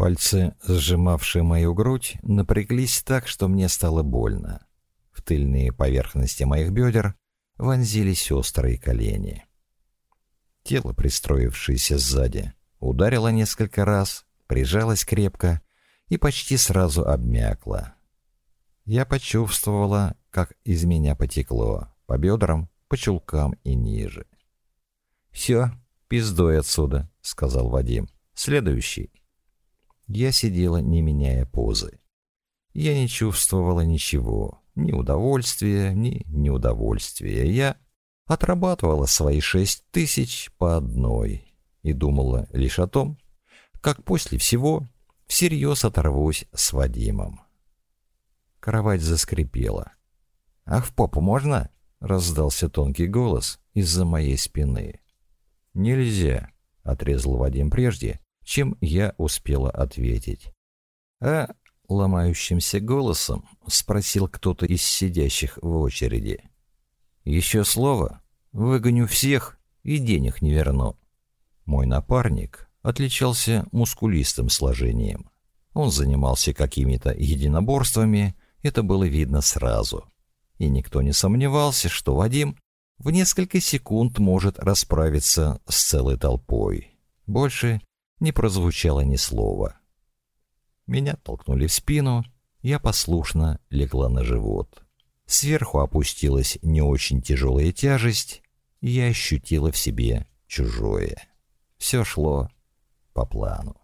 Пальцы, сжимавшие мою грудь, напряглись так, что мне стало больно. В тыльные поверхности моих бедер вонзились острые колени. Тело, пристроившееся сзади, ударило несколько раз, прижалось крепко и почти сразу обмякло. Я почувствовала, как из меня потекло, по бедрам, по чулкам и ниже. «Все, пиздой отсюда», — сказал Вадим. «Следующий». Я сидела, не меняя позы. Я не чувствовала ничего, ни удовольствия, ни неудовольствия. Я отрабатывала свои шесть тысяч по одной и думала лишь о том, как после всего всерьез оторвусь с Вадимом. Кровать заскрипела. «Ах, в попу можно?» — раздался тонкий голос из-за моей спины. «Нельзя», — отрезал Вадим прежде, чем я успела ответить. «А?» — ломающимся голосом спросил кто-то из сидящих в очереди. «Еще слово? Выгоню всех и денег не верну». Мой напарник отличался мускулистым сложением. Он занимался какими-то единоборствами это было видно сразу. И никто не сомневался, что Вадим в несколько секунд может расправиться с целой толпой. Больше не прозвучало ни слова. Меня толкнули в спину, я послушно легла на живот. Сверху опустилась не очень тяжелая тяжесть, и я ощутила в себе чужое. Все шло по плану.